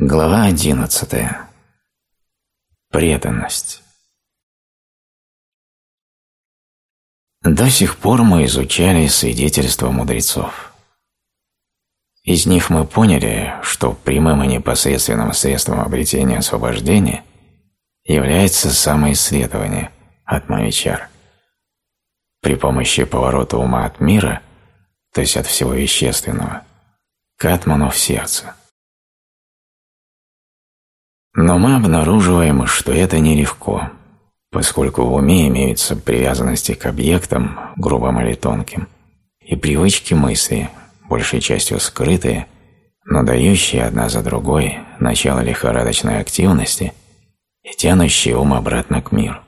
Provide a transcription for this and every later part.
Глава одиннадцатая. Преданность. До сих пор мы изучали свидетельства мудрецов. Из них мы поняли, что прямым и непосредственным средством обретения освобождения является самоисследование от Мавичар. При помощи поворота ума от мира, то есть от всего вещественного, к атману в сердце. Но мы обнаруживаем, что это нелегко, поскольку в уме имеются привязанности к объектам, грубым или тонким, и привычки мысли, большей частью скрытые, но дающие одна за другой начало лихорадочной активности и тянущие ум обратно к миру.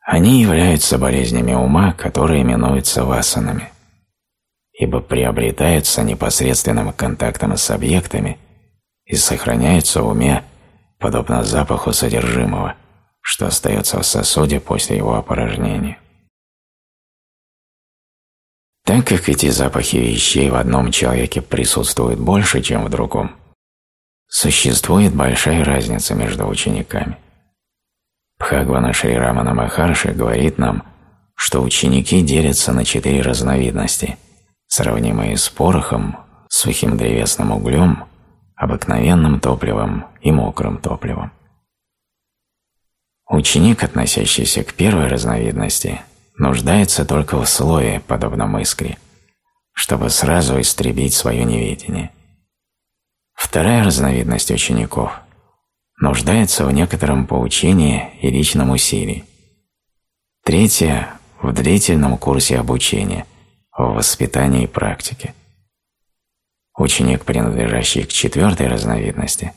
Они являются болезнями ума, которые именуются васанами, ибо приобретаются непосредственным контактом с объектами и сохраняются в уме подобно запаху содержимого, что остается в сосуде после его опорожнения. Так как эти запахи вещей в одном человеке присутствуют больше, чем в другом, существует большая разница между учениками. Бхагвана Шри Рамана Махарши говорит нам, что ученики делятся на четыре разновидности, сравнимые с порохом, сухим древесным углем, обыкновенным топливом и мокрым топливом. Ученик, относящийся к первой разновидности, нуждается только в слое, подобном искре, чтобы сразу истребить свое неведение. Вторая разновидность учеников нуждается в некотором поучении и личном усилии. Третья – в длительном курсе обучения, в воспитании и практике. Ученик, принадлежащий к четвертой разновидности,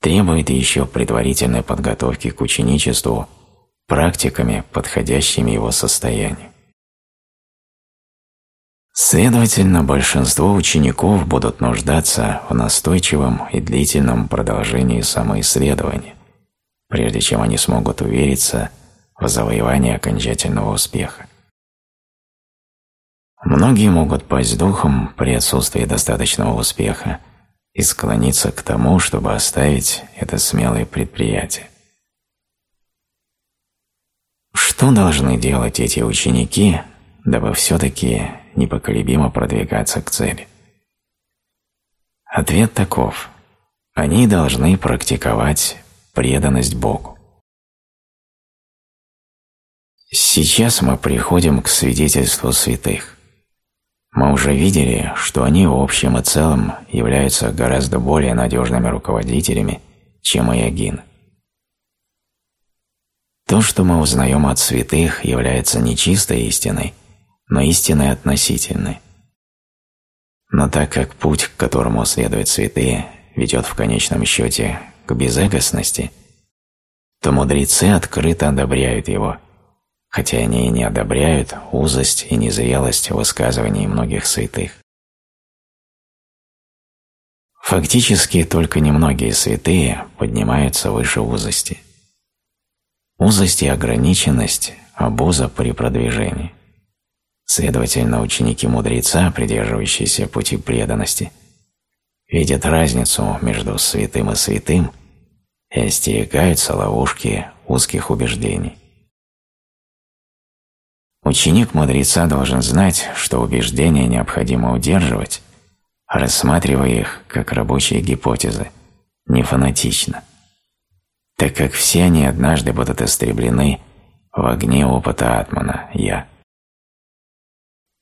требует еще предварительной подготовки к ученичеству практиками, подходящими его состоянию. Следовательно, большинство учеников будут нуждаться в настойчивом и длительном продолжении самоисследования, прежде чем они смогут увериться в завоевании окончательного успеха. Многие могут пасть духом при отсутствии достаточного успеха и склониться к тому, чтобы оставить это смелое предприятие. Что должны делать эти ученики, дабы все-таки непоколебимо продвигаться к цели? Ответ таков. Они должны практиковать преданность Богу. Сейчас мы приходим к свидетельству святых. Мы уже видели, что они в общем и целом являются гораздо более надежными руководителями, чем Иогин. То, что мы узнаем от святых, является не чистой истиной, но истиной относительной. Но так как путь, к которому следуют святые, ведет в конечном счете к безэгостности, то мудрецы открыто одобряют его – хотя они и не одобряют узость и незрелость высказываний многих святых. Фактически только немногие святые поднимаются выше узости. Узость и ограниченность – обуза при продвижении. Следовательно, ученики мудреца, придерживающиеся пути преданности, видят разницу между святым и святым и остерегаются ловушки узких убеждений. Ученик мудреца должен знать, что убеждения необходимо удерживать, рассматривая их как рабочие гипотезы, не фанатично, так как все они однажды будут истреблены в огне опыта Атмана «Я».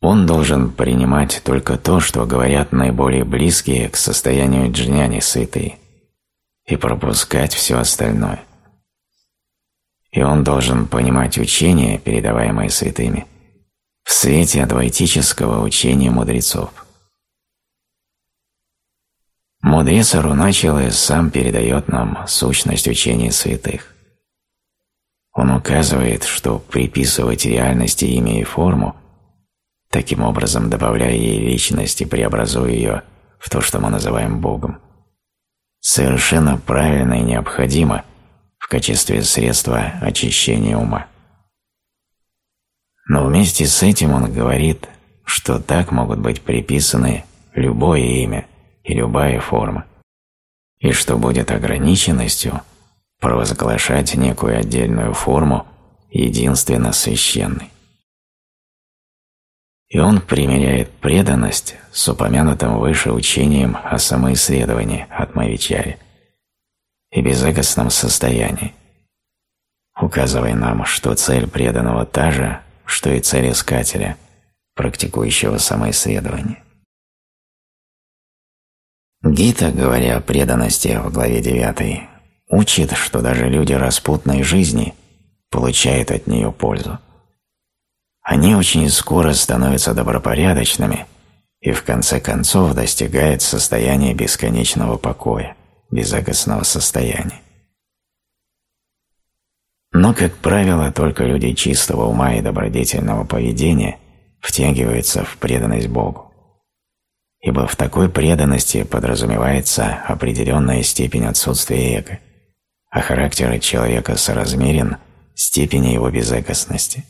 Он должен принимать только то, что говорят наиболее близкие к состоянию джняни святые, и пропускать все остальное и он должен понимать учения, передаваемые святыми, в свете адвайтического учения мудрецов. Мудрец Аруначилы сам передает нам сущность учения святых. Он указывает, что приписывать реальности имя и форму, таким образом добавляя ей личность и преобразуя ее в то, что мы называем Богом, совершенно правильно и необходимо – качестве средства очищения ума. Но вместе с этим он говорит, что так могут быть приписаны любое имя и любая форма, и что будет ограниченностью провозглашать некую отдельную форму единственно священной. И он примеряет преданность с упомянутым выше учением о самоисследовании от Мавичари и безэгостном состоянии, указывая нам, что цель преданного та же, что и цель искателя, практикующего самоисследование. Гита, говоря о преданности в главе 9, учит, что даже люди распутной жизни получают от нее пользу. Они очень скоро становятся добропорядочными и в конце концов достигают состояния бесконечного покоя, безагостного состояния. Но, как правило, только люди чистого ума и добродетельного поведения втягиваются в преданность Богу. Ибо в такой преданности подразумевается определенная степень отсутствия эго, а характер человека соразмерен степени его безэгостности.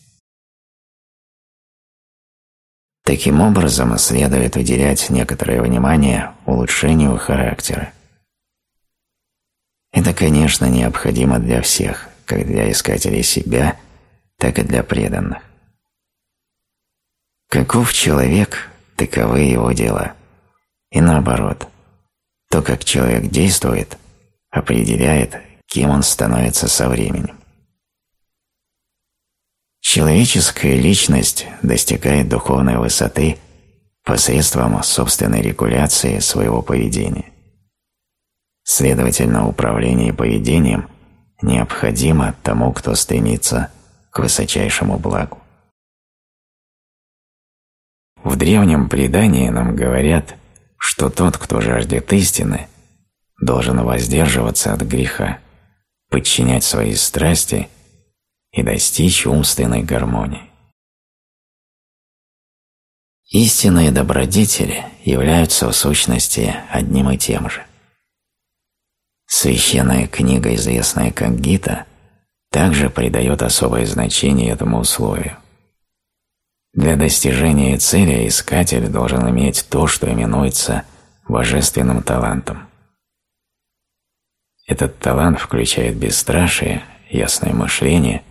Таким образом, следует уделять некоторое внимание улучшению характера. Это, конечно, необходимо для всех, как для искателей себя, так и для преданных. Каков человек, таковы его дела. И наоборот, то, как человек действует, определяет, кем он становится со временем. Человеческая личность достигает духовной высоты посредством собственной регуляции своего поведения. Следовательно, управление поведением необходимо тому, кто стремится к высочайшему благу. В древнем предании нам говорят, что тот, кто жаждет истины, должен воздерживаться от греха, подчинять свои страсти – и достичь умственной гармонии. Истинные добродетели являются в сущности одним и тем же. Священная книга, известная как Гита, также придает особое значение этому условию. Для достижения цели искатель должен иметь то, что именуется божественным талантом. Этот талант включает бесстрашие, ясное мышление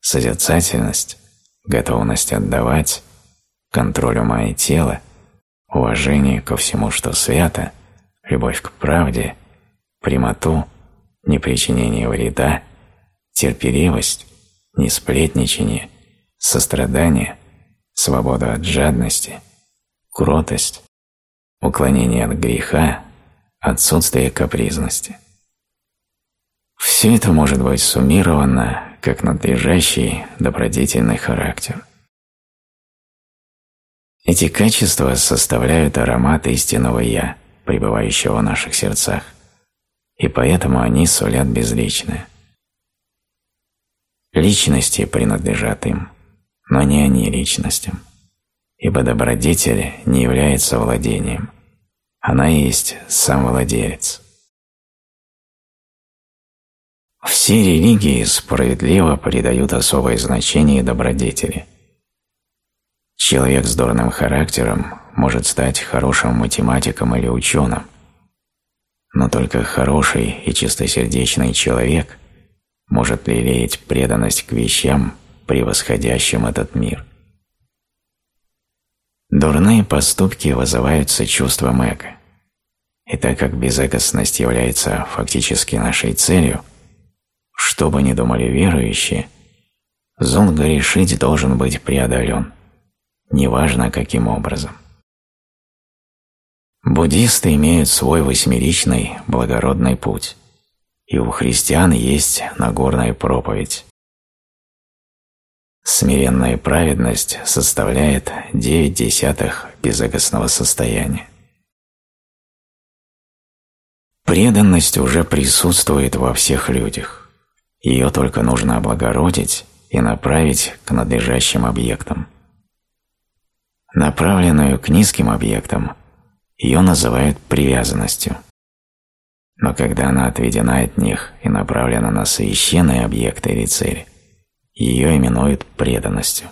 созерцательность, готовность отдавать, контроль ума и тела, уважение ко всему, что свято, любовь к правде, прямоту, непричинение вреда, терпеливость, несплетничание, сострадание, свобода от жадности, кротость, уклонение от греха, отсутствие капризности. Все это может быть суммировано как надлежащий добродетельный характер. Эти качества составляют аромат истинного «я», пребывающего в наших сердцах, и поэтому они сулят безличное. Личности принадлежат им, но не они личностям, ибо добродетель не является владением, она есть сам владелец. Все религии справедливо придают особое значение добродетели. Человек с дурным характером может стать хорошим математиком или ученым, но только хороший и чистосердечный человек может лелеять преданность к вещам, превосходящим этот мир. Дурные поступки вызываются чувством эго. И так как безэгостность является фактически нашей целью – что бы ни думали верующие, зон грешить должен быть преодолен, неважно каким образом. Буддисты имеют свой восьмеричный благородный путь, и у христиан есть Нагорная проповедь. Смиренная праведность составляет девять десятых безыгостного состояния. Преданность уже присутствует во всех людях. Ее только нужно облагородить и направить к надлежащим объектам. Направленную к низким объектам ее называют привязанностью. Но когда она отведена от них и направлена на священные объекты или цели, ее именуют преданностью.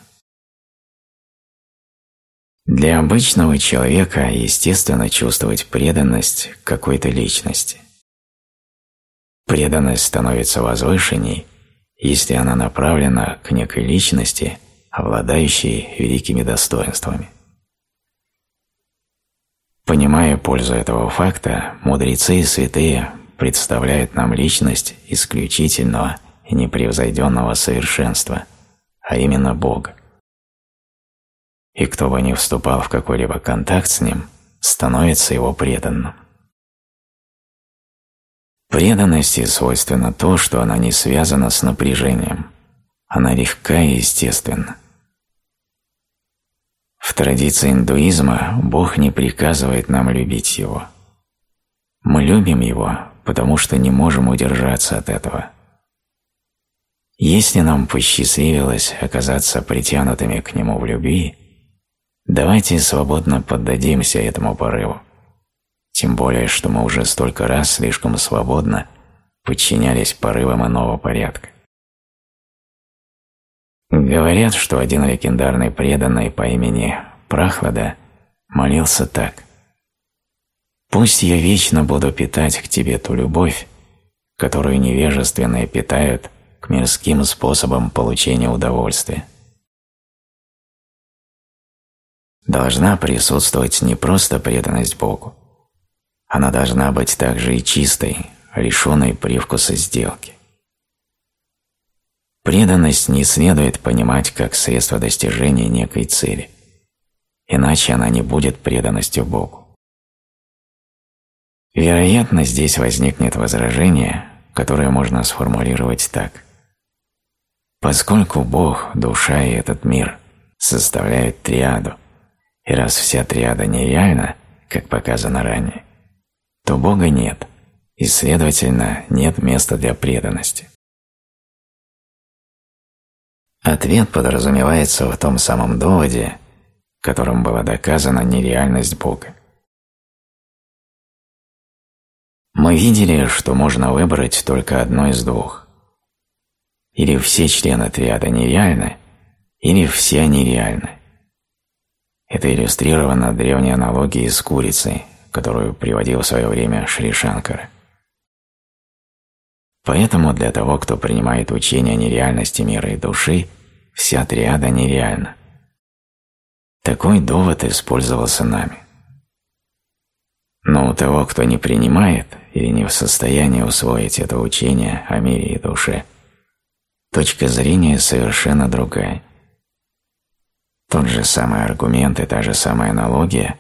Для обычного человека естественно чувствовать преданность какой-то личности. Преданность становится возвышенней, если она направлена к некой личности, обладающей великими достоинствами. Понимая пользу этого факта, мудрецы и святые представляют нам личность исключительного и непревзойденного совершенства, а именно Бога. И кто бы ни вступал в какой-либо контакт с Ним, становится Его преданным. Преданности свойственно то, что она не связана с напряжением. Она легка и естественна. В традиции индуизма Бог не приказывает нам любить Его. Мы любим Его, потому что не можем удержаться от этого. Если нам посчастливилось оказаться притянутыми к Нему в любви, давайте свободно поддадимся этому порыву. Тем более, что мы уже столько раз слишком свободно подчинялись порывам иного порядка. Говорят, что один легендарный преданный по имени Прахлада молился так. «Пусть я вечно буду питать к тебе ту любовь, которую невежественные питают к мирским способам получения удовольствия». Должна присутствовать не просто преданность Богу, она должна быть также и чистой, лишенной привкуса сделки. Преданность не следует понимать как средство достижения некой цели, иначе она не будет преданностью Богу. Вероятно, здесь возникнет возражение, которое можно сформулировать так. Поскольку Бог, душа и этот мир составляют триаду, и раз вся триада нереальна, как показано ранее, то Бога нет, и, следовательно, нет места для преданности. Ответ подразумевается в том самом доводе, которым была доказана нереальность Бога. Мы видели, что можно выбрать только одно из двух. Или все члены триада нереальны, или все они реальны. Это иллюстрировано древней аналогией с курицей, которую приводил в свое время Шри Шанкара. Поэтому для того, кто принимает учение о нереальности мира и души, вся триада нереальна. Такой довод использовался нами. Но у того, кто не принимает или не в состоянии усвоить это учение о мире и душе, точка зрения совершенно другая. Тот же самый аргумент и та же самая аналогия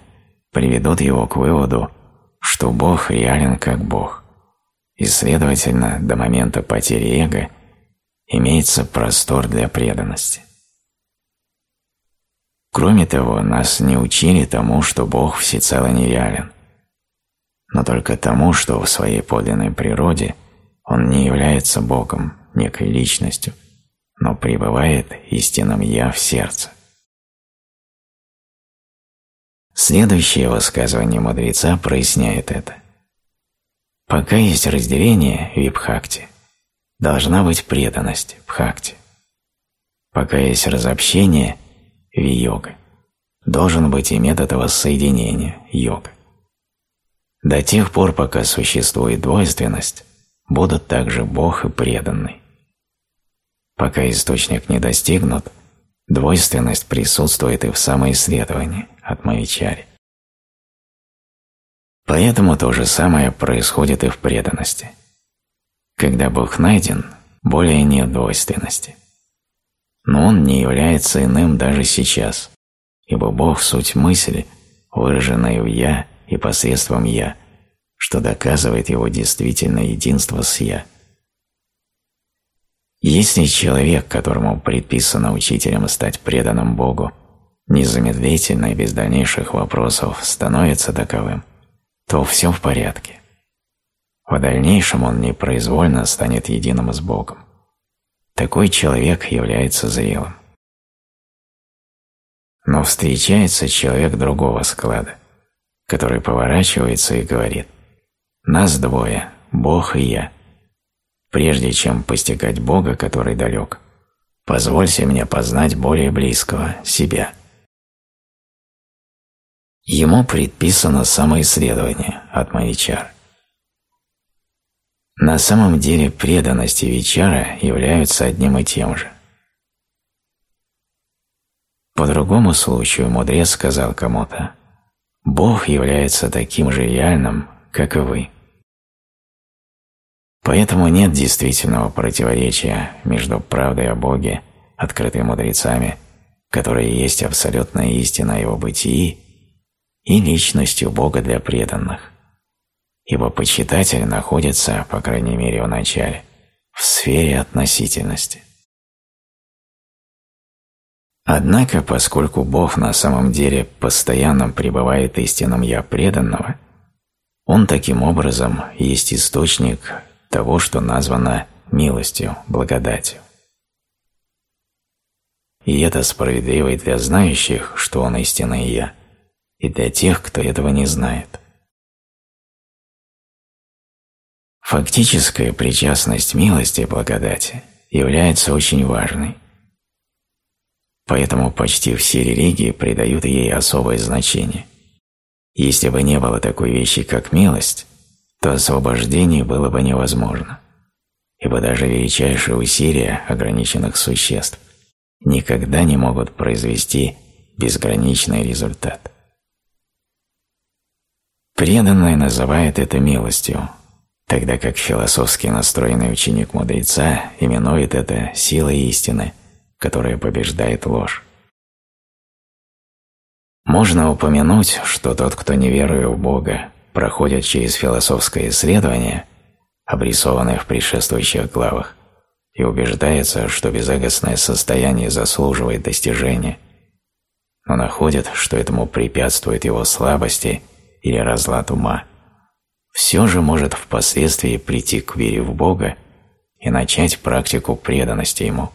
приведут его к выводу, что Бог реален как Бог, и, следовательно, до момента потери эго имеется простор для преданности. Кроме того, нас не учили тому, что Бог всецело нереален, но только тому, что в своей подлинной природе Он не является Богом, некой личностью, но пребывает истинным «Я» в сердце. Следующее высказывание мудреца проясняет это. Пока есть разделение в випхакте, должна быть преданность бхакти. Пока есть разобщение ви-йога, должен быть и метод воссоединения йога. До тех пор, пока существует двойственность, будут также Бог и преданный. Пока источник не достигнут, двойственность присутствует и в самоисследовании от Мавичари. Поэтому то же самое происходит и в преданности – когда Бог найден, более нет двойственности. Но Он не является иным даже сейчас, ибо Бог – суть мысли, выраженная в «я» и посредством «я», что доказывает его действительное единство с «я». Если человек, которому предписано учителем стать преданным Богу, незамедлительно и без дальнейших вопросов становится таковым, то все в порядке. В дальнейшем он непроизвольно станет единым с Богом. Такой человек является зрелым. Но встречается человек другого склада, который поворачивается и говорит «Нас двое, Бог и я. Прежде чем постигать Бога, который далек, позвольте мне познать более близкого, себя». Ему предписано самоисследование от Мавичара. На самом деле преданность и Вичара являются одним и тем же. По другому случаю мудрец сказал кому-то, «Бог является таким же реальным, как и вы». Поэтому нет действительного противоречия между правдой о Боге, открытой мудрецами, которая есть абсолютная истина о его бытии, и личностью Бога для преданных, ибо почитатель находится, по крайней мере в начале, в сфере относительности. Однако, поскольку Бог на самом деле постоянно пребывает истинным «я» преданного, Он таким образом есть источник того, что названо милостью, благодатью. И это справедливо и для знающих, что Он истинный «я», и для тех, кто этого не знает. Фактическая причастность милости и благодати является очень важной. Поэтому почти все религии придают ей особое значение. Если бы не было такой вещи, как милость, то освобождение было бы невозможно, ибо даже величайшие усилия ограниченных существ никогда не могут произвести безграничный результат. Преданный называет это милостью, тогда как философски настроенный ученик мудреца именует это силой истины, которая побеждает ложь. Можно упомянуть, что тот, кто не верует в Бога, проходит через философское исследование, обрисованное в предшествующих главах, и убеждается, что безагостное состояние заслуживает достижения, но находит, что этому препятствует его слабости – или разлад ума, все же может впоследствии прийти к вере в Бога и начать практику преданности Ему.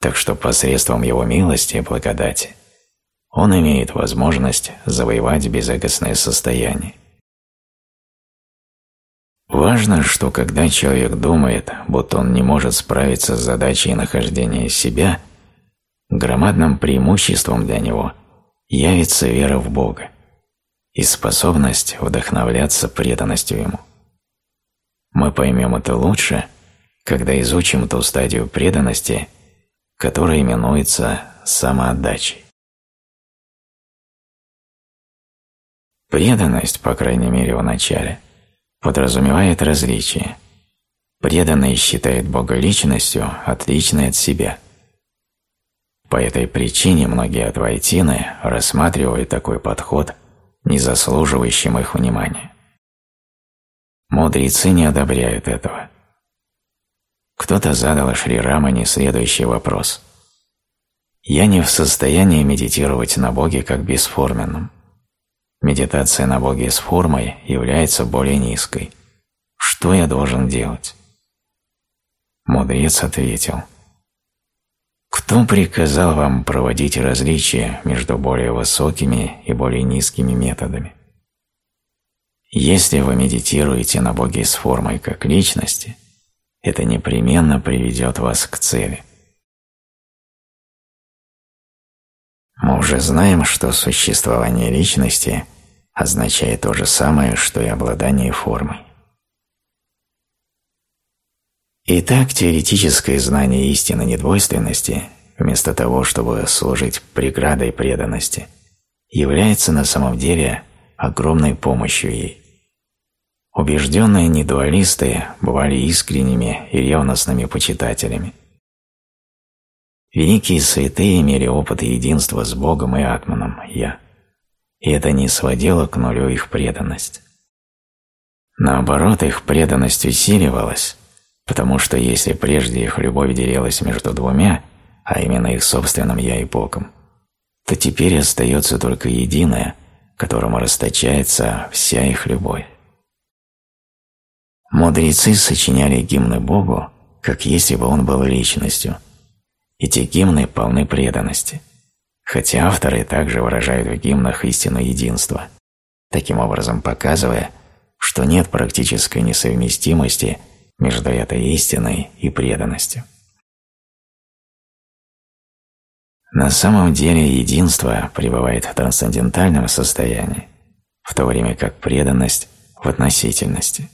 Так что посредством Его милости и благодати он имеет возможность завоевать безэгостное состояние. Важно, что когда человек думает, будто он не может справиться с задачей нахождения себя, громадным преимуществом для него явится вера в Бога и способность вдохновляться преданностью Ему. Мы поймем это лучше, когда изучим ту стадию преданности, которая именуется самоотдачей. Преданность, по крайней мере в начале, подразумевает различие. Преданный считает Бога личностью, отличной от себя. По этой причине многие адвайтины рассматривают такой подход не заслуживающим их внимания. Мудрецы не одобряют этого. Кто-то задал Шри Рамане следующий вопрос. «Я не в состоянии медитировать на Боге как бесформенном. Медитация на Боге с формой является более низкой. Что я должен делать?» Мудрец ответил – кто приказал вам проводить различия между более высокими и более низкими методами? Если вы медитируете на Боге с формой как личности, это непременно приведет вас к цели. Мы уже знаем, что существование личности означает то же самое, что и обладание формой. Итак, теоретическое знание истины недвойственности, вместо того, чтобы служить преградой преданности, является на самом деле огромной помощью ей. Убежденные недуалисты бывали искренними и ревностными почитателями. Великие святые имели опыт единства с Богом и Атманом, Я, и это не сводило к нулю их преданность. Наоборот, их преданность усиливалась, потому что если прежде их любовь делилась между двумя, а именно их собственным «я» и Богом, то теперь остается только единое, которому расточается вся их любовь. Мудрецы сочиняли гимны Богу, как если бы Он был личностью. Эти гимны полны преданности, хотя авторы также выражают в гимнах истину единства, таким образом показывая, что нет практической несовместимости – между этой истиной и преданностью. На самом деле единство пребывает в трансцендентальном состоянии, в то время как преданность в относительности.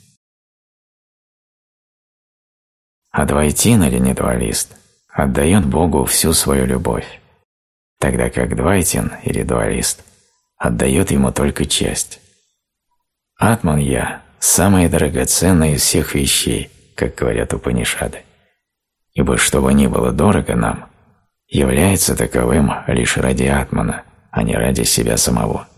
А двойтин или недуалист отдает Богу всю свою любовь, тогда как двайтин или дуалист отдает ему только часть. Атман Я – самое драгоценное из всех вещей, как говорят Упанишады, ибо что бы ни было дорого нам, является таковым лишь ради Атмана, а не ради себя самого.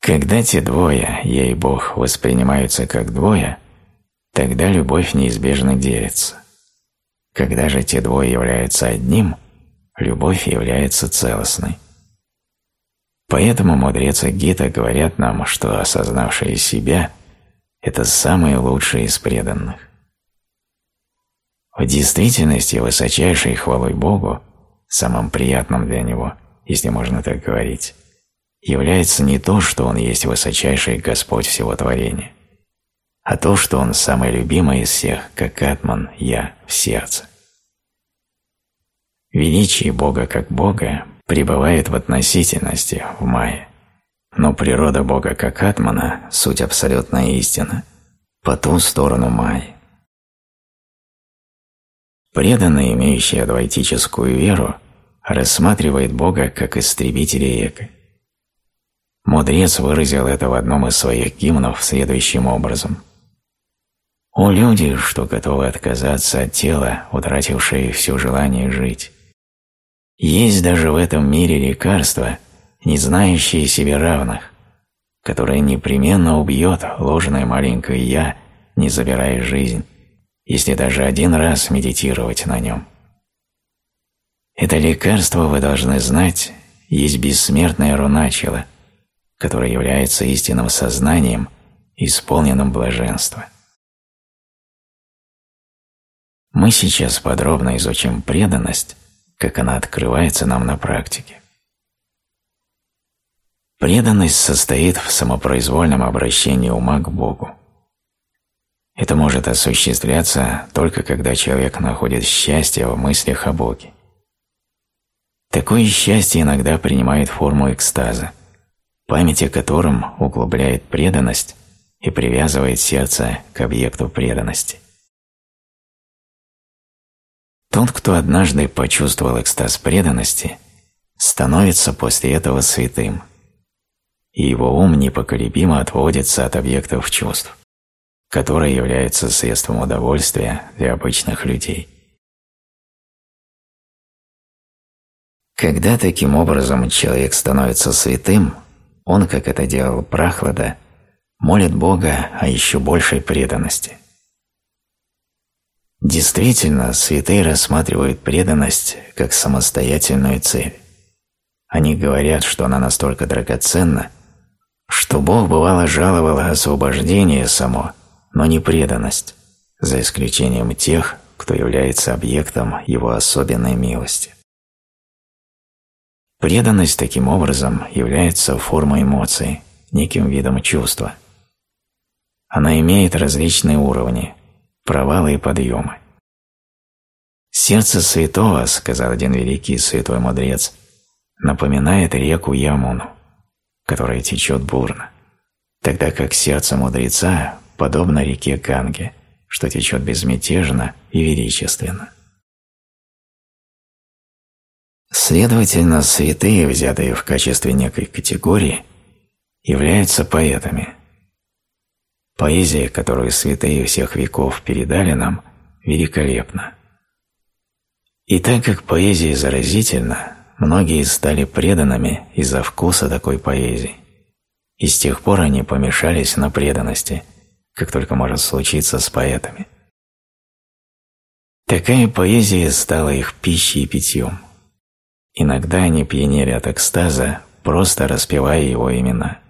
Когда те двое, я и Бог, воспринимаются как двое, тогда любовь неизбежно делится. Когда же те двое являются одним, любовь является целостной. Поэтому мудрецы Гита говорят нам, что осознавшие себя – это самые лучшие из преданных. В действительности высочайшей хвалой Богу, самым приятным для Него, если можно так говорить, является не то, что Он есть высочайший Господь всего творения, а то, что Он самый любимый из всех, как Атман, Я, в сердце. Величие Бога как Бога пребывает в относительности, в Майе, но природа Бога как Атмана – суть абсолютная истина, по ту сторону Майи. Преданный, имеющий адвайтическую веру, рассматривает Бога как истребителя эго – Мудрец выразил это в одном из своих гимнов следующим образом. «О люди, что готовы отказаться от тела, утратившие все желание жить! Есть даже в этом мире лекарства, не знающие себе равных, которое непременно убьет ложное маленькое «я», не забирая жизнь, если даже один раз медитировать на нем. Это лекарство, вы должны знать, есть бессмертная руначила – которое является истинным сознанием, исполненным блаженства. Мы сейчас подробно изучим преданность, как она открывается нам на практике. Преданность состоит в самопроизвольном обращении ума к Богу. Это может осуществляться только когда человек находит счастье в мыслях о Боге. Такое счастье иногда принимает форму экстаза – память о котором углубляет преданность и привязывает сердце к объекту преданности. Тот, кто однажды почувствовал экстаз преданности, становится после этого святым, и его ум непоколебимо отводится от объектов чувств, которые являются средством удовольствия для обычных людей. Когда таким образом человек становится святым, он, как это делал Прахлада, молит Бога о еще большей преданности. Действительно, святые рассматривают преданность как самостоятельную цель. Они говорят, что она настолько драгоценна, что Бог бывало жаловал освобождение само, но не преданность, за исключением тех, кто является объектом Его особенной милости. Преданность таким образом является формой эмоций, неким видом чувства. Она имеет различные уровни, провалы и подъемы. «Сердце святого, — сказал один великий святой мудрец, — напоминает реку Ямуну, которая течет бурно, тогда как сердце мудреца подобно реке Ганге, что течет безмятежно и величественно. Следовательно, святые, взятые в качестве некой категории, являются поэтами. Поэзия, которую святые всех веков передали нам, великолепна. И так как поэзия заразительна, многие стали преданными из-за вкуса такой поэзии. И с тех пор они помешались на преданности, как только может случиться с поэтами. Такая поэзия стала их пищей и питьем. Иногда они пьянели от экстаза, просто распевая его имена.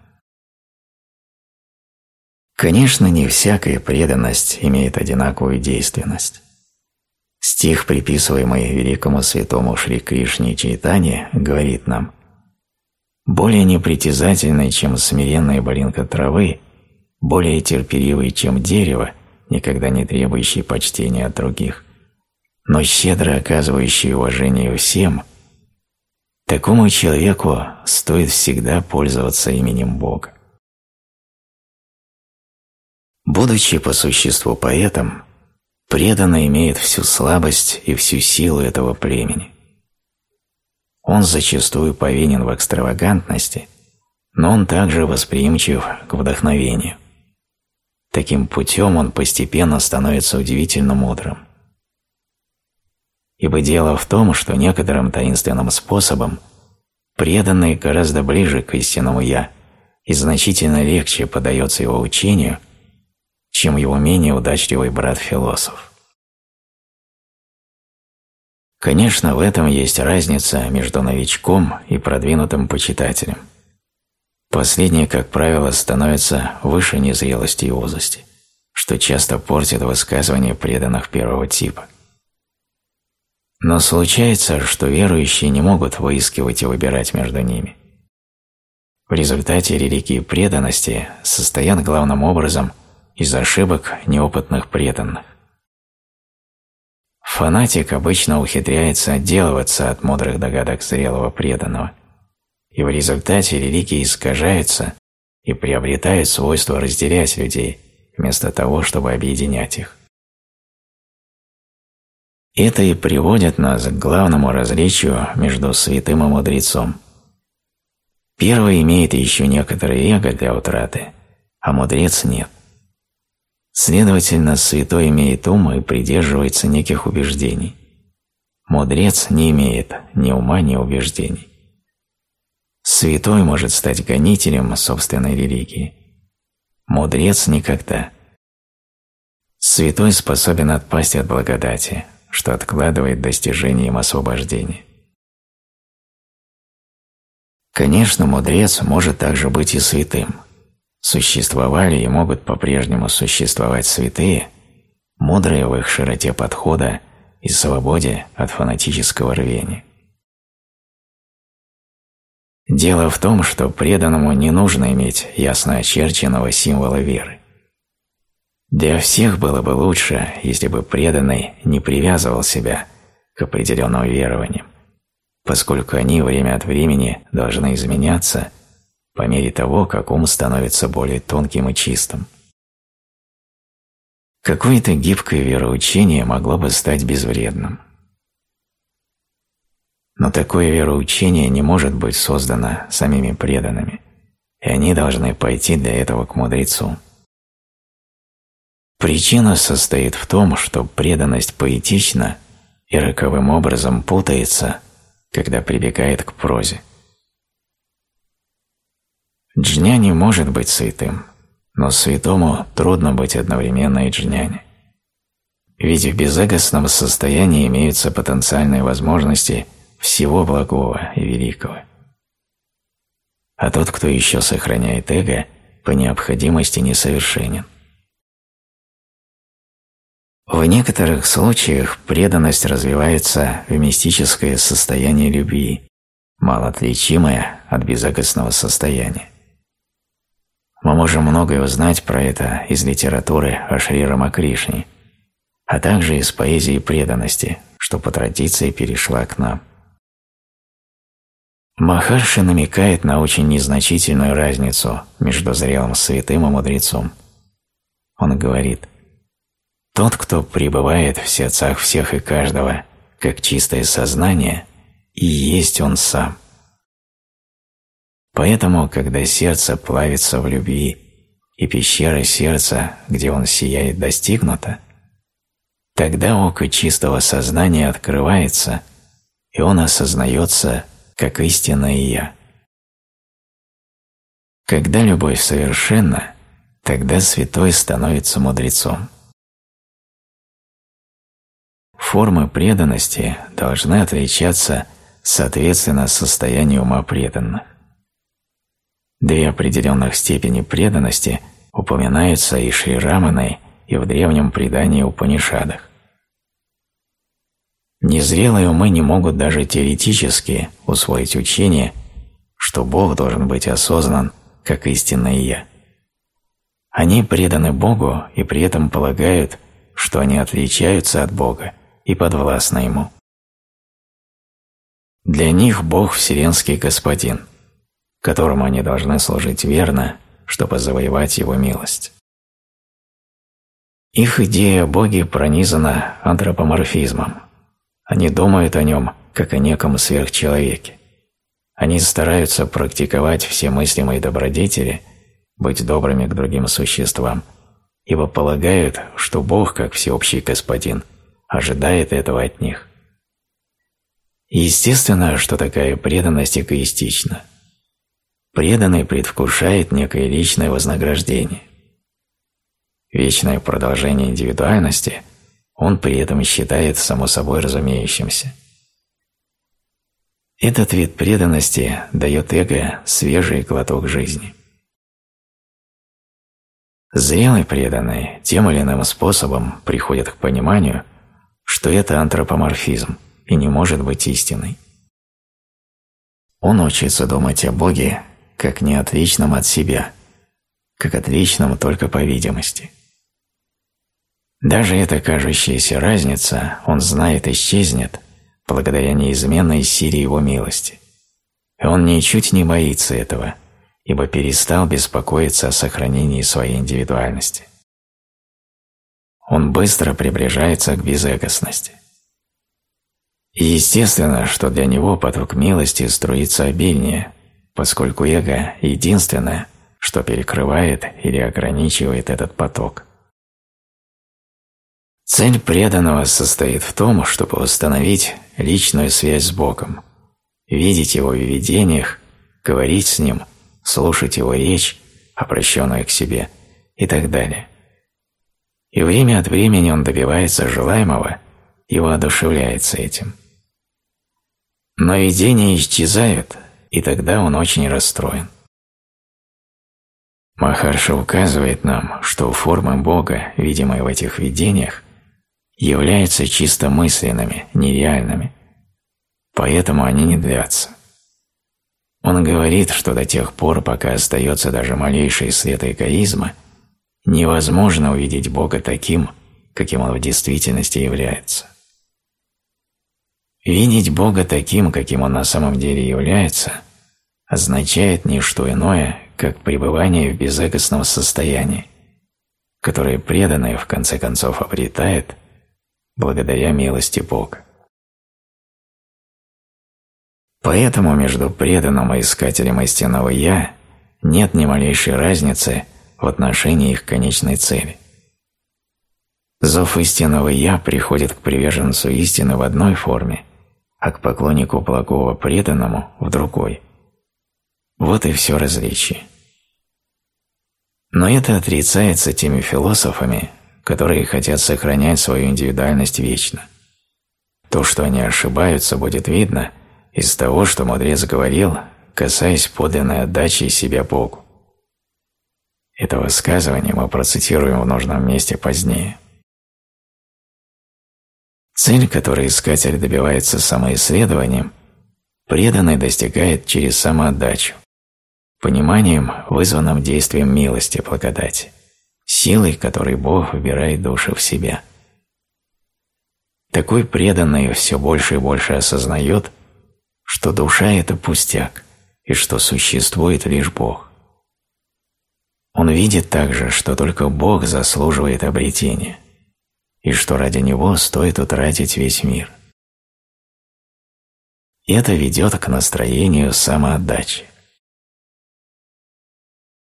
Конечно, не всякая преданность имеет одинаковую действенность. Стих, приписываемый великому святому Шри Кришне Чайтане, говорит нам «Более непритязательный, чем смиренная балинка травы, более терпеливый, чем дерево, никогда не требующий почтения от других, но щедро оказывающий уважение всем – Такому человеку стоит всегда пользоваться именем Бога. Будучи по существу поэтом, преданный имеет всю слабость и всю силу этого племени. Он зачастую повинен в экстравагантности, но он также восприимчив к вдохновению. Таким путем он постепенно становится удивительно мудрым. Ибо дело в том, что некоторым таинственным способом преданный гораздо ближе к истинному «я» и значительно легче подается его учению, чем его менее удачливый брат-философ. Конечно, в этом есть разница между новичком и продвинутым почитателем. Последний, как правило, становится выше незрелости и узости, что часто портит высказывания преданных первого типа. Но случается, что верующие не могут выискивать и выбирать между ними. В результате религии преданности состоят главным образом из ошибок неопытных преданных. Фанатик обычно ухитряется отделываться от мудрых догадок зрелого преданного, и в результате религии искажаются и приобретают свойство разделять людей, вместо того, чтобы объединять их. Это и приводит нас к главному различию между святым и мудрецом. Первый имеет еще некоторое эго для утраты, а мудрец нет. Следовательно, святой имеет ум и придерживается неких убеждений. Мудрец не имеет ни ума, ни убеждений. Святой может стать гонителем собственной религии. Мудрец никогда. Святой способен отпасть от благодати, что откладывает достижение им освобождения. Конечно, мудрец может также быть и святым. Существовали и могут по-прежнему существовать святые, мудрые в их широте подхода и свободе от фанатического рвения. Дело в том, что преданному не нужно иметь ясно очерченного символа веры. Для всех было бы лучше, если бы преданный не привязывал себя к определенным верованиям, поскольку они время от времени должны изменяться по мере того, как ум становится более тонким и чистым. Какое-то гибкое вероучение могло бы стать безвредным. Но такое вероучение не может быть создано самими преданными, и они должны пойти для этого к мудрецу. Причина состоит в том, что преданность поэтична и роковым образом путается, когда прибегает к прозе. Джня не может быть святым, но святому трудно быть одновременно и джняне. Ведь в безэгостном состоянии имеются потенциальные возможности всего благого и великого. А тот, кто еще сохраняет эго, по необходимости несовершенен. В некоторых случаях преданность развивается в мистическое состояние любви, малоотличимое от безагостного состояния. Мы можем многое узнать про это из литературы о Шри Рамакришне, а также из поэзии преданности, что по традиции перешла к нам. Махарши намекает на очень незначительную разницу между зрелым святым и мудрецом. Он говорит – тот, кто пребывает в сердцах всех и каждого, как чистое сознание, и есть он сам. Поэтому, когда сердце плавится в любви, и пещера сердца, где он сияет, достигнута, тогда око чистого сознания открывается, и он осознается как истинное «Я». Когда любовь совершенна, тогда святой становится мудрецом. Формы преданности должны отличаться соответственно состоянию ума преданных. Две определенных степени преданности упоминаются и Шри Раманой, и в древнем предании Упанишадах. Незрелые умы не могут даже теоретически усвоить учение, что Бог должен быть осознан как истинное Я. Они преданы Богу и при этом полагают, что они отличаются от Бога – и подвластна ему. Для них Бог – вселенский господин, которому они должны служить верно, чтобы завоевать его милость. Их идея о Боге пронизана антропоморфизмом. Они думают о нем, как о неком сверхчеловеке. Они стараются практиковать все мыслимые добродетели, быть добрыми к другим существам, ибо полагают, что Бог, как всеобщий господин, ожидает этого от них. Естественно, что такая преданность эгоистична. Преданный предвкушает некое личное вознаграждение. Вечное продолжение индивидуальности он при этом считает само собой разумеющимся. Этот вид преданности дает эго свежий глоток жизни. Зрелый преданный тем или иным способом приходит к пониманию, что это антропоморфизм и не может быть истиной. Он учится думать о Боге как не отличном от себя, как отличном только по видимости. Даже эта кажущаяся разница, он знает, исчезнет, благодаря неизменной силе его милости. И он ничуть не боится этого, ибо перестал беспокоиться о сохранении своей индивидуальности. Он быстро приближается к безэгостности. И естественно, что для него поток милости струится обильнее, поскольку эго – единственное, что перекрывает или ограничивает этот поток. Цель преданного состоит в том, чтобы установить личную связь с Богом, видеть Его в видениях, говорить с Ним, слушать Его речь, обращенную к себе и так далее. И время от времени он добивается желаемого и воодушевляется этим. Но видения исчезают, и тогда он очень расстроен. Махарша указывает нам, что формы Бога, видимые в этих видениях, являются чисто мысленными, нереальными, поэтому они не длятся. Он говорит, что до тех пор, пока остается даже малейший след эгоизма, невозможно увидеть Бога таким, каким Он в действительности является. Видеть Бога таким, каким Он на самом деле является, означает не что иное, как пребывание в безэгостном состоянии, которое преданное в конце концов обретает благодаря милости Бога. Поэтому между преданным и искателем истинного «Я» нет ни малейшей разницы в отношении их конечной цели. Зов истинного «Я» приходит к приверженцу истины в одной форме, а к поклоннику благого преданному в другой. Вот и все различие. Но это отрицается теми философами, которые хотят сохранять свою индивидуальность вечно. То, что они ошибаются, будет видно из того, что мудрец говорил, касаясь подлинной отдачи себя Богу. Это высказывание мы процитируем в нужном месте позднее. Цель, которой искатель добивается самоисследованием, преданный достигает через самоотдачу, пониманием, вызванным действием милости благодати силой, которой Бог выбирает души в себя. Такой преданный все больше и больше осознает, что душа – это пустяк, и что существует лишь Бог. Он видит также, что только Бог заслуживает обретения, и что ради Него стоит утратить весь мир. Это ведет к настроению самоотдачи.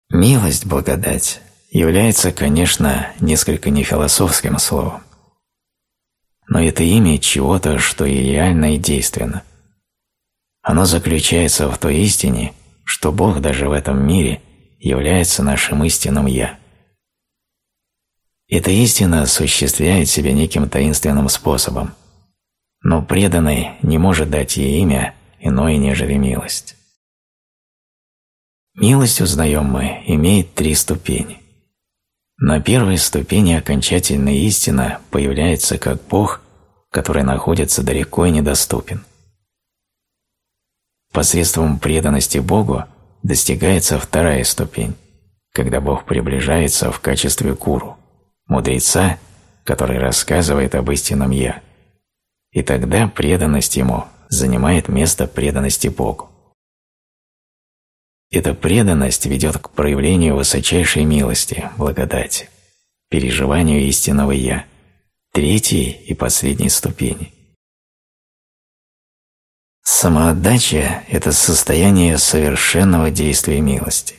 Милость, благодать является, конечно, несколько нефилософским словом. Но это имя чего-то, что и реально, и действенно. Оно заключается в той истине, что Бог даже в этом мире является нашим истинным «Я». Эта истина осуществляет себя неким таинственным способом, но преданный не может дать ей имя иное, нежели милость. Милость, узнаем мы, имеет три ступени. На первой ступени окончательная истина появляется как Бог, который находится далеко и недоступен. Посредством преданности Богу достигается вторая ступень, когда Бог приближается в качестве куру, мудреца, который рассказывает об истинном «Я». И тогда преданность Ему занимает место преданности Богу. Эта преданность ведет к проявлению высочайшей милости, благодати, переживанию истинного «Я», третьей и последней ступени. Самоотдача – это состояние совершенного действия милости.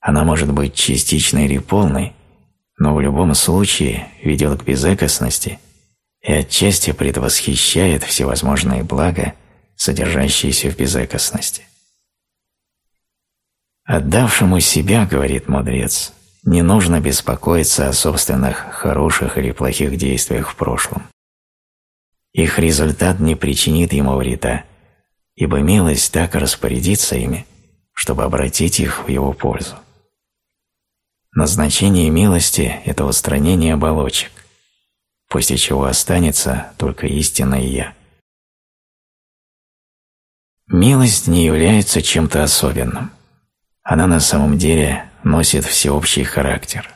Она может быть частичной или полной, но в любом случае ведет к безэкостности и отчасти предвосхищает всевозможные блага, содержащиеся в безэкостности. Отдавшему себя, говорит мудрец, не нужно беспокоиться о собственных хороших или плохих действиях в прошлом. Их результат не причинит ему вреда, ибо милость так распорядится ими, чтобы обратить их в его пользу. Назначение милости – это устранение оболочек, после чего останется только истинное «Я». Милость не является чем-то особенным. Она на самом деле носит всеобщий характер.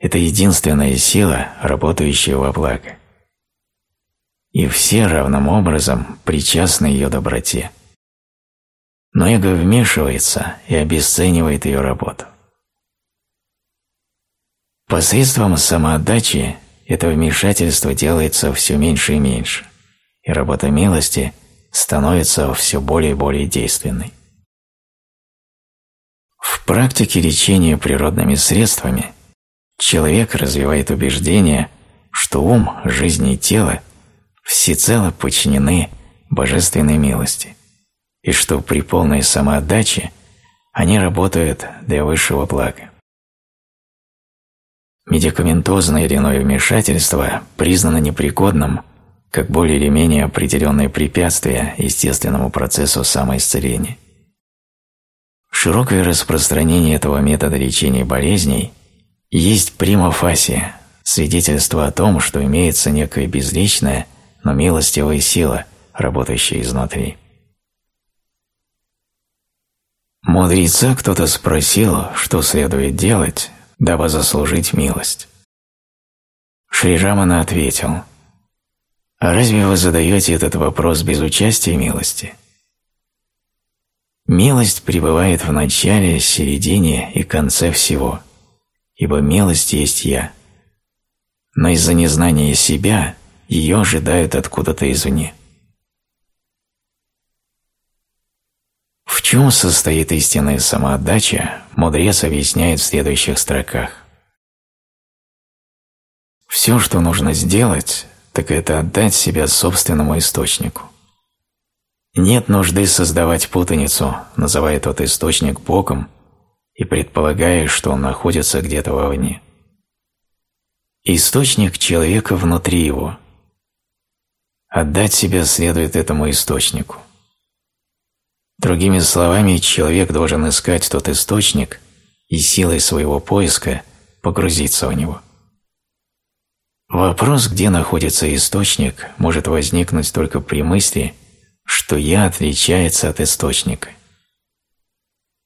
Это единственная сила, работающая во благо. И все равным образом причастны ее доброте. Но эго вмешивается и обесценивает ее работу. Посредством самоотдачи это вмешательство делается все меньше и меньше, и работа милости становится все более и более действенной. В практике лечения природными средствами человек развивает убеждение, что ум, жизнь и тело всецело подчинены божественной милости, и что при полной самоотдаче они работают для высшего блага. Медикаментозное иное вмешательство признано непригодным как более или менее определенное препятствие естественному процессу самоисцеления. Широкое распространение этого метода лечения болезней есть прима фасия, свидетельство о том, что имеется некая безличная, но милостивая сила, работающая изнутри. Мудреца кто-то спросил, что следует делать, дабы заслужить милость. Шри Рамана ответил, «А разве вы задаете этот вопрос без участия милости?» Милость пребывает в начале, середине и конце всего, ибо милость есть «Я». Но из-за незнания себя ее ожидают откуда-то извне. В чем состоит истинная самоотдача, мудрец объясняет в следующих строках. Все, что нужно сделать, так это отдать себя собственному источнику. Нет нужды создавать путаницу, называя тот источник Богом и предполагая, что он находится где-то вовне. Источник человека внутри его. Отдать себя следует этому источнику. Другими словами, человек должен искать тот источник и силой своего поиска погрузиться в него. Вопрос, где находится источник, может возникнуть только при мысли – что «я» отличается от источника.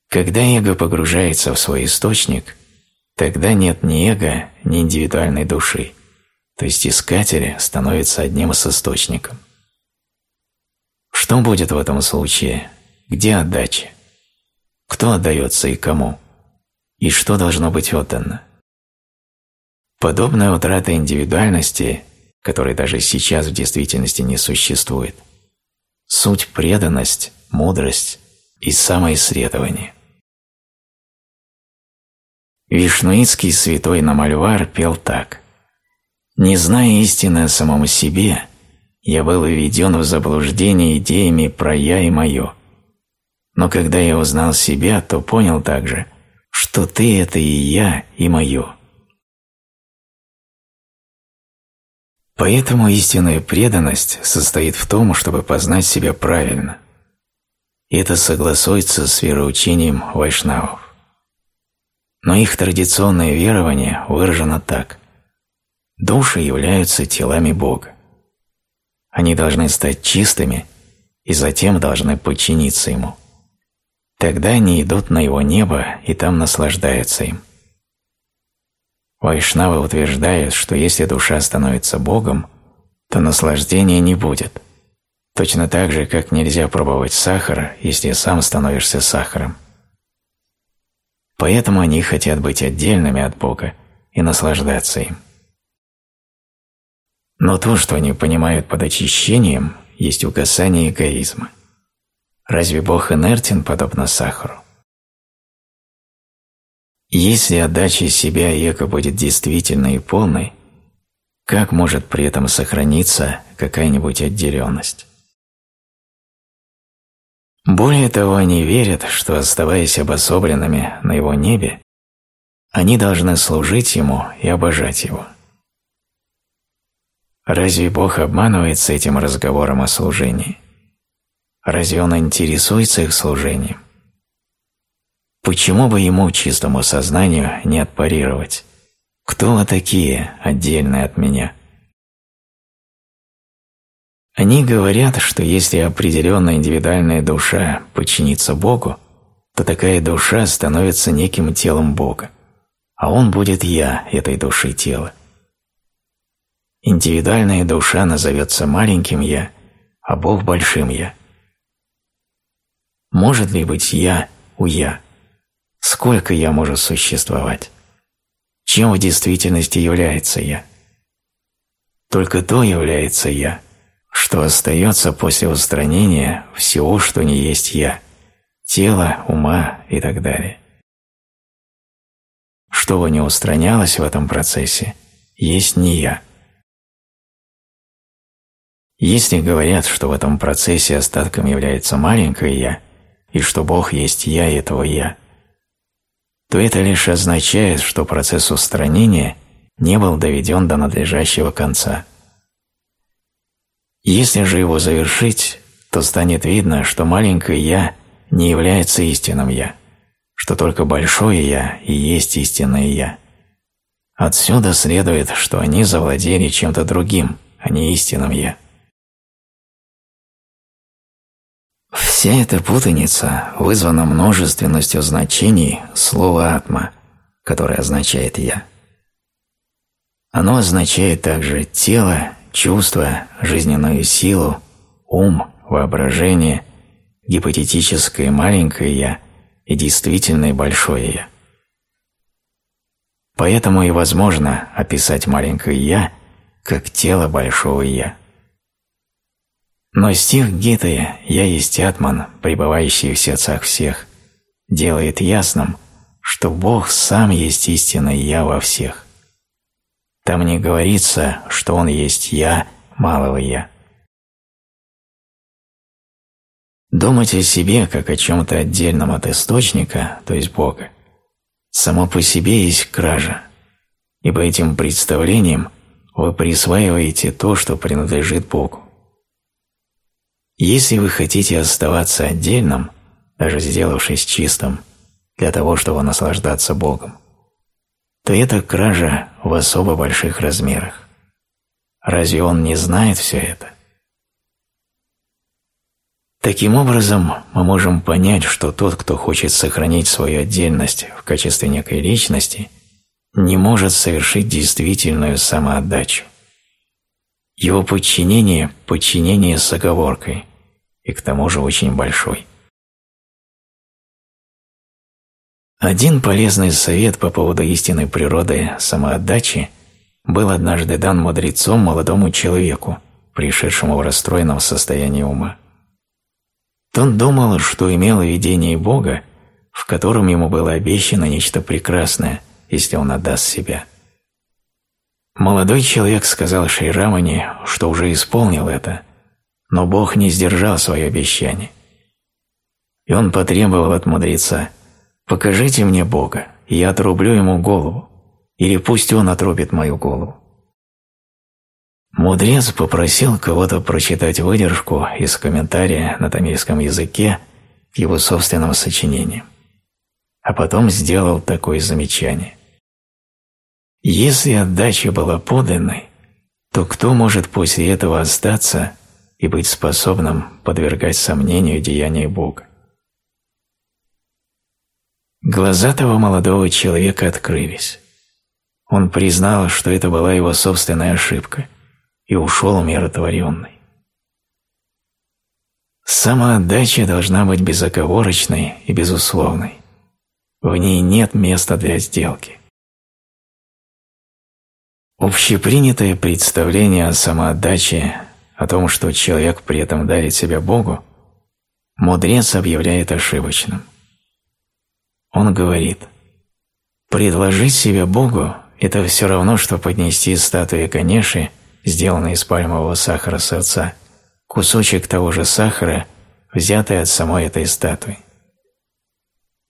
Когда эго погружается в свой источник, тогда нет ни эго, ни индивидуальной души, то есть искатель становится одним с источником. Что будет в этом случае? Где отдача? Кто отдается и кому? И что должно быть отдано? Подобная утрата индивидуальности, которой даже сейчас в действительности не существует, Суть – преданность, мудрость и самоисследование. Вишнуитский святой Намальвар пел так. «Не зная истины о самом себе, я был введен в заблуждение идеями про «я» и «моё». Но когда я узнал себя, то понял также, что ты – это и я, и моё. Поэтому истинная преданность состоит в том, чтобы познать себя правильно. Это согласуется с вероучением вайшнавов. Но их традиционное верование выражено так. Души являются телами Бога. Они должны стать чистыми и затем должны подчиниться Ему. Тогда они идут на Его небо и там наслаждаются им. Вайшнавы утверждают, что если душа становится Богом, то наслаждения не будет, Точно так же, как нельзя пробовать сахар, если сам становишься сахаром. Поэтому они хотят быть отдельными от Бога и наслаждаться им. Но то, что они понимают под очищением, есть угасание эгоизма. Разве Бог инертен, подобно сахару? Если отдача себя эго будет действительной и полной, как может при этом сохраниться какая-нибудь отделенность? Более того, они верят, что, оставаясь обособленными на его небе, они должны служить ему и обожать его. Разве Бог обманывается этим разговором о служении? Разве Он интересуется их служением? Почему бы ему, чистому сознанию, не отпарировать? Кто вы такие, отдельные от меня? Они говорят, что если определенная индивидуальная душа подчинится Богу, то такая душа становится неким телом Бога, а Он будет «я» этой души тела. Индивидуальная душа назовется маленьким «я», а Бог – большим «я». Может ли быть «я» у «я»? Сколько «я» может существовать? Чем в действительности является «я»? Только то является «я», что остается после устранения всего, что не есть «я», тела, ума и так далее. Что бы ни устранялось в этом процессе, есть не «я». Если говорят, что в этом процессе остатком является маленькое «я», и что Бог есть «я» этого «я», то это лишь означает, что процесс устранения не был доведен до надлежащего конца – если же его завершить, то станет видно, что маленькое «я» не является истинным «я», что только большое «я» и есть истинное «я». Отсюда следует, что они завладели чем-то другим, а не истинным «я». Вся эта путаница вызвана множественностью значений слова «атма», которое означает «я». Оно означает также тело чувства, жизненную силу, ум, воображение, гипотетическое маленькое «я» и действительное большое «я». Поэтому и возможно описать маленькое «я» как тело большого «я». Но стих Гиты «Я есть Атман, пребывающий в сердцах всех» делает ясным, что Бог сам есть истинное «Я» во всех. Там не говорится, что он есть «я», малого «я». Думать о себе как о чем-то отдельном от источника, то есть Бога, само по себе есть кража, ибо этим представлением вы присваиваете то, что принадлежит Богу. Если вы хотите оставаться отдельным, даже сделавшись чистым, для того, чтобы наслаждаться Богом, то это кража в особо больших размерах. Разве он не знает все это? Таким образом, мы можем понять, что тот, кто хочет сохранить свою отдельность в качестве некой личности, не может совершить действительную самоотдачу. Его подчинение – подчинение с оговоркой, и к тому же очень большой. Один полезный совет по поводу истинной природы самоотдачи был однажды дан мудрецом молодому человеку, пришедшему в расстроенном состоянии ума. Он думал, что имел видение Бога, в котором ему было обещано нечто прекрасное, если он отдаст себя. Молодой человек сказал Шейрамане, что уже исполнил это, но Бог не сдержал свое обещание. И он потребовал от мудреца – Покажите мне Бога, и я отрублю ему голову, или пусть он отрубит мою голову. Мудрец попросил кого-то прочитать выдержку из комментария на тамильском языке к его собственным сочинениям, а потом сделал такое замечание. Если отдача была подлинной, то кто может после этого остаться и быть способным подвергать сомнению деяния Бога? Глаза того молодого человека открылись. Он признал, что это была его собственная ошибка, и ушел умиротворенный. Самоотдача должна быть безоговорочной и безусловной. В ней нет места для сделки. Общепринятое представление о самоотдаче, о том, что человек при этом дарит себя Богу, мудрец объявляет ошибочным. Он говорит, предложить себя Богу – это все равно, что поднести статуе Ганеши, сделанной из пальмового сахара сердца, кусочек того же сахара, взятый от самой этой статуи.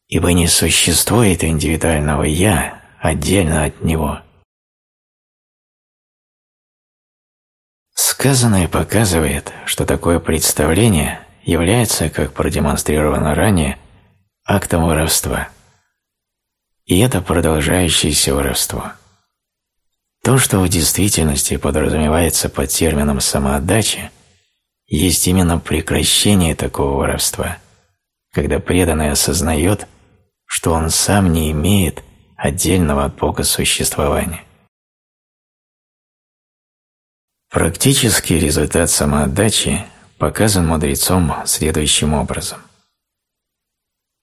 Ибо не существует индивидуального «я» отдельно от него. Сказанное показывает, что такое представление является, как продемонстрировано ранее, актом воровства. И это продолжающееся воровство. То, что в действительности подразумевается под термином «самоотдача», есть именно прекращение такого воровства, когда преданный осознает, что он сам не имеет отдельного от Бога существования. Практический результат самоотдачи показан мудрецом следующим образом.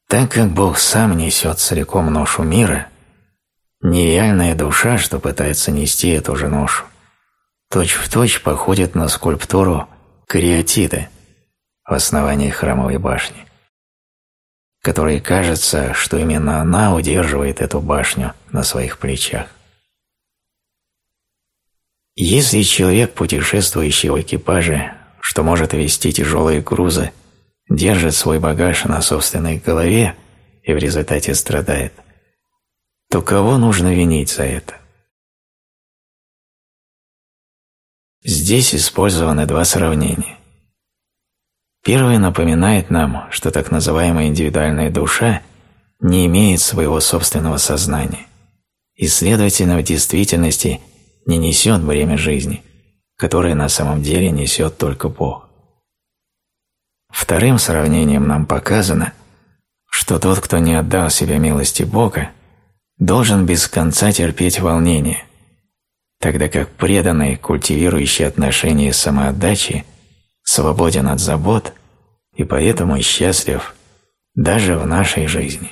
Так как Бог сам несет целиком ношу мира, нереальная душа, что пытается нести эту же ношу, точь-в-точь точь походит на скульптуру кариатида в основании храмовой башни, которой кажется, что именно она удерживает эту башню на своих плечах. Если человек, путешествующий в экипаже, что может вести тяжелые грузы, держит свой багаж на собственной голове и в результате страдает, то кого нужно винить за это? Здесь использованы два сравнения. Первое напоминает нам, что так называемая индивидуальная душа не имеет своего собственного сознания и, следовательно, в действительности – не несет бремя жизни, которое на самом деле несет только Бог. Вторым сравнением нам показано, что тот, кто не отдал себя милости Бога, должен без конца терпеть волнение, тогда как преданный, культивирующий отношения самоотдачи, свободен от забот и поэтому счастлив даже в нашей жизни.